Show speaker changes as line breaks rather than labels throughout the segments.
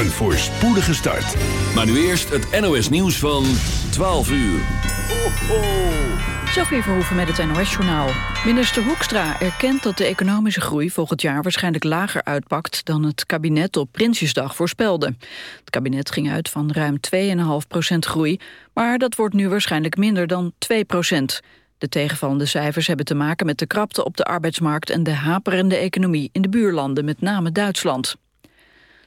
Een voorspoedige start.
Maar nu eerst het NOS nieuws van 12 uur.
Ho, ho. Sophie Verhoeven met het NOS-journaal. Minister Hoekstra erkent dat de economische groei volgend jaar waarschijnlijk lager uitpakt dan het kabinet op Prinsjesdag voorspelde. Het kabinet ging uit van ruim 2,5% groei, maar dat wordt nu waarschijnlijk minder dan 2% De tegenvallende cijfers hebben te maken met de krapte op de arbeidsmarkt en de haperende economie in de buurlanden, met name Duitsland.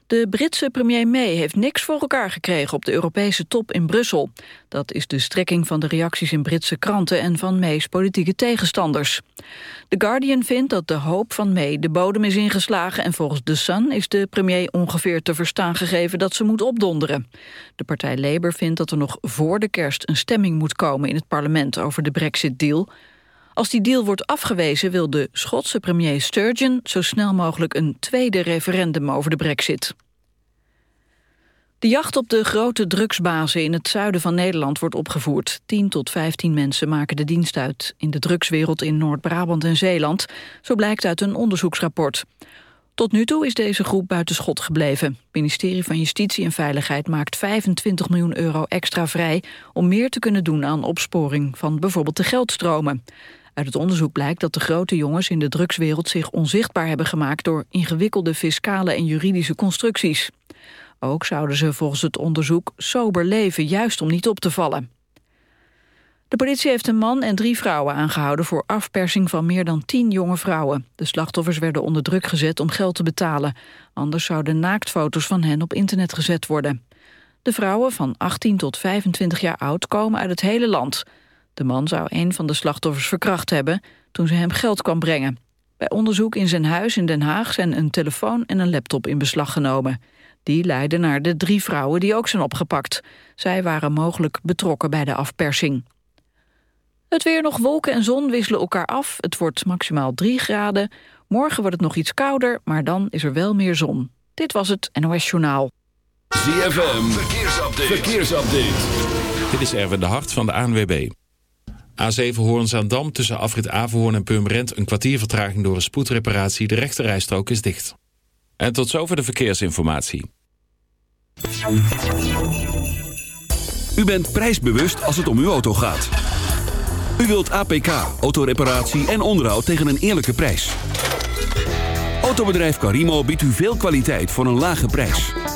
De Britse premier May heeft niks voor elkaar gekregen op de Europese top in Brussel. Dat is de strekking van de reacties in Britse kranten en van May's politieke tegenstanders. The Guardian vindt dat de hoop van May de bodem is ingeslagen en volgens The Sun is de premier ongeveer te verstaan gegeven dat ze moet opdonderen. De partij Labour vindt dat er nog voor de kerst een stemming moet komen in het parlement over de Brexit-deal. Als die deal wordt afgewezen wil de Schotse premier Sturgeon zo snel mogelijk een tweede referendum over de brexit. De jacht op de grote drugsbazen in het zuiden van Nederland wordt opgevoerd. 10 tot 15 mensen maken de dienst uit in de drugswereld in Noord-Brabant en Zeeland. Zo blijkt uit een onderzoeksrapport. Tot nu toe is deze groep buiten schot gebleven. Het ministerie van Justitie en Veiligheid maakt 25 miljoen euro extra vrij... om meer te kunnen doen aan opsporing van bijvoorbeeld de geldstromen. Uit het onderzoek blijkt dat de grote jongens in de drugswereld zich onzichtbaar hebben gemaakt door ingewikkelde fiscale en juridische constructies. Ook zouden ze volgens het onderzoek sober leven, juist om niet op te vallen. De politie heeft een man en drie vrouwen aangehouden voor afpersing van meer dan tien jonge vrouwen. De slachtoffers werden onder druk gezet om geld te betalen. Anders zouden naaktfoto's van hen op internet gezet worden. De vrouwen van 18 tot 25 jaar oud komen uit het hele land. De man zou een van de slachtoffers verkracht hebben toen ze hem geld kwam brengen. Bij onderzoek in zijn huis in Den Haag zijn een telefoon en een laptop in beslag genomen. Die leidden naar de drie vrouwen die ook zijn opgepakt. Zij waren mogelijk betrokken bij de afpersing. Het weer nog wolken en zon wisselen elkaar af. Het wordt maximaal 3 graden. Morgen wordt het nog iets kouder, maar dan is er wel meer zon. Dit was het NOS Journaal.
ZFM, verkeersupdate. verkeersupdate.
Dit is Erwin de Hart van de ANWB. A7 Hoorn-Zaandam tussen afrit Averhoorn en Purmerend... een kwartier vertraging door een spoedreparatie. De rechterrijstrook is dicht. En tot zover de verkeersinformatie.
U bent prijsbewust als het om uw auto gaat. U wilt APK, autoreparatie en onderhoud tegen een eerlijke prijs. Autobedrijf Carimo biedt u veel kwaliteit voor een lage prijs.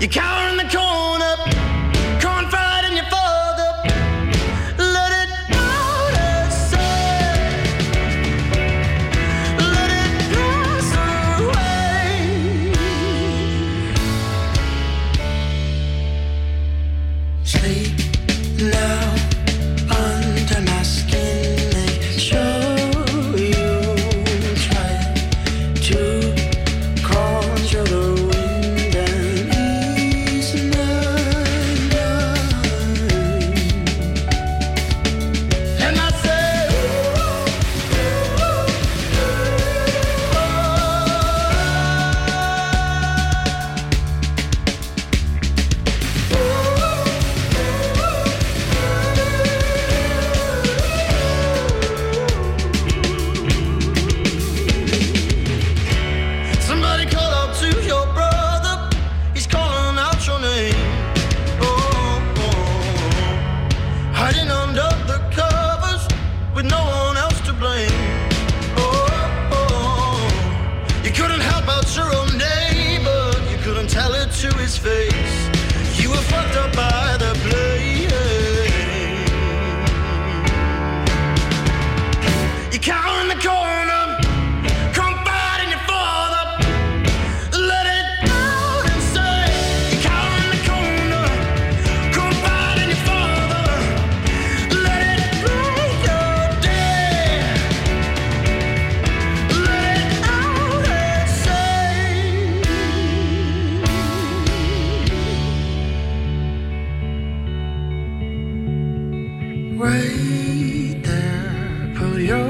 You count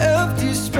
empty space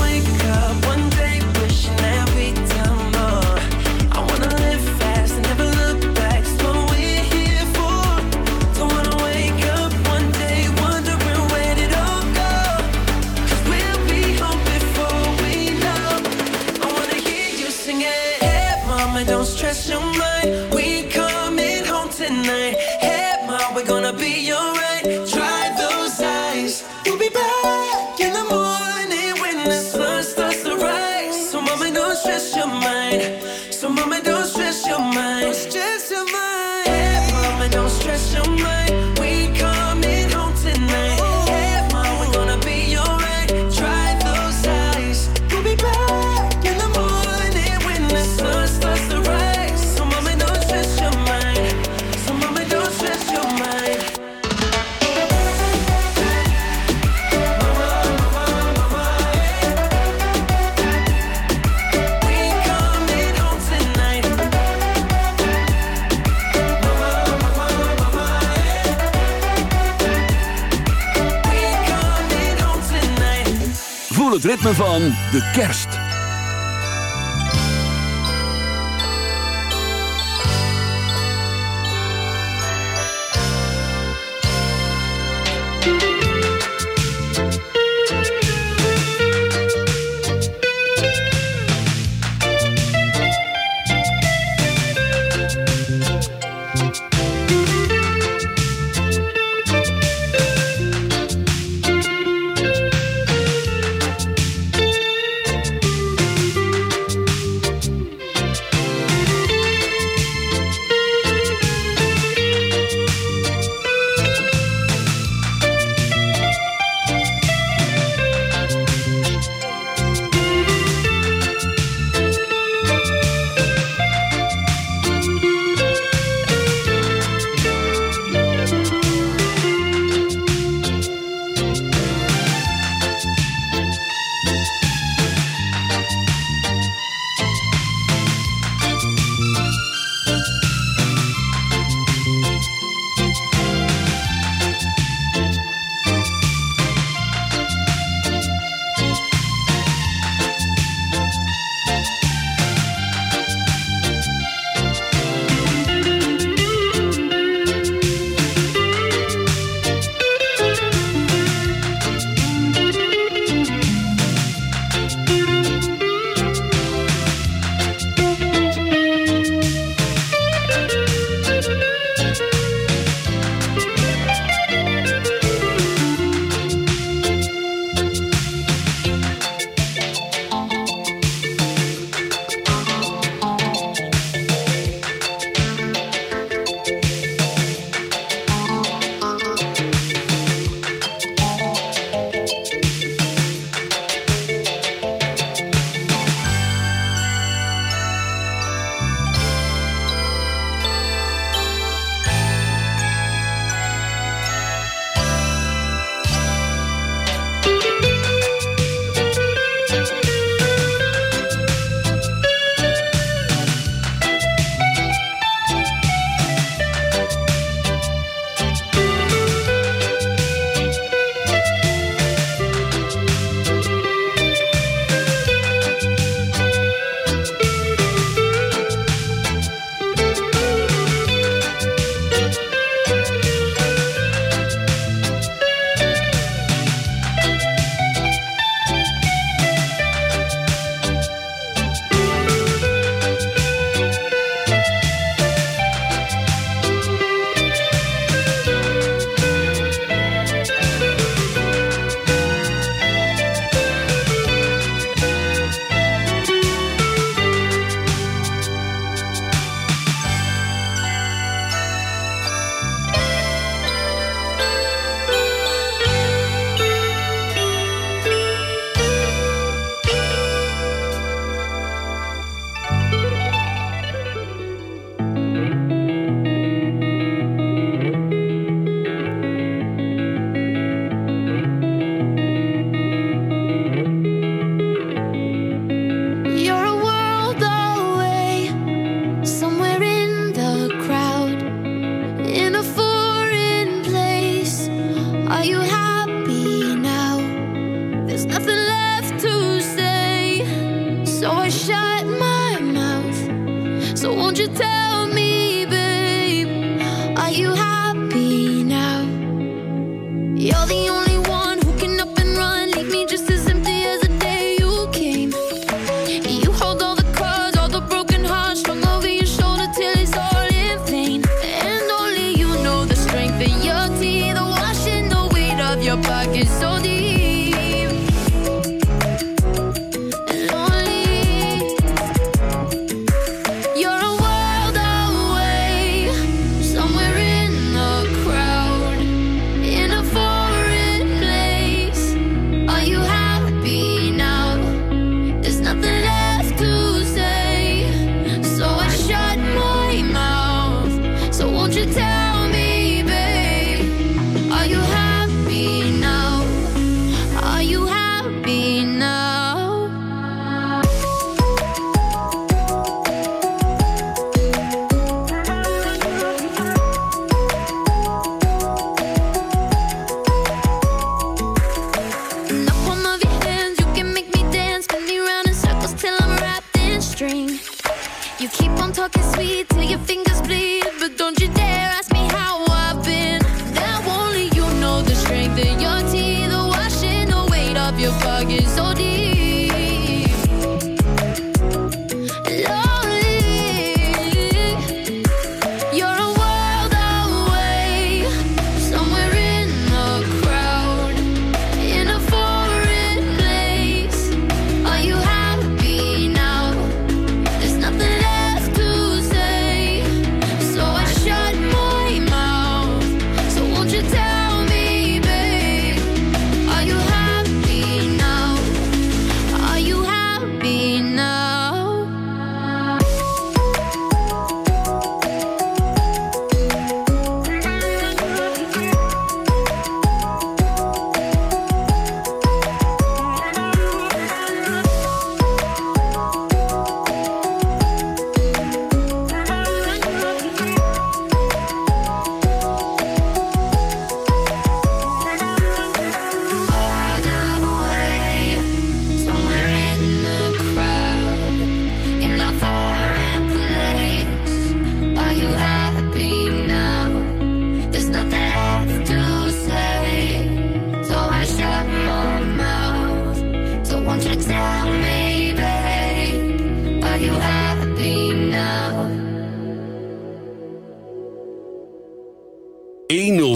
van de kerst.
Won't you tell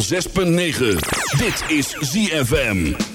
106.9. Dit is ZFM.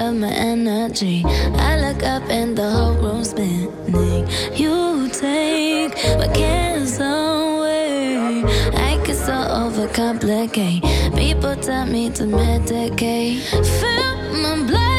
Of my energy. I look up and the whole room's spinning. You take my cares away. I get so overcomplicate. People tell me to medicate. Feel my blood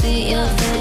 see your face.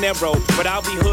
narrow, but
I'll be hood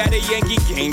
at a Yankee game.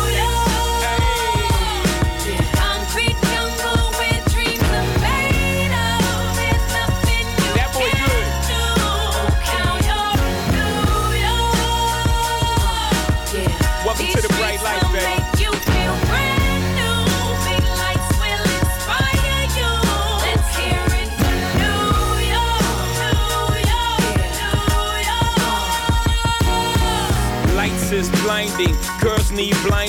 Girls need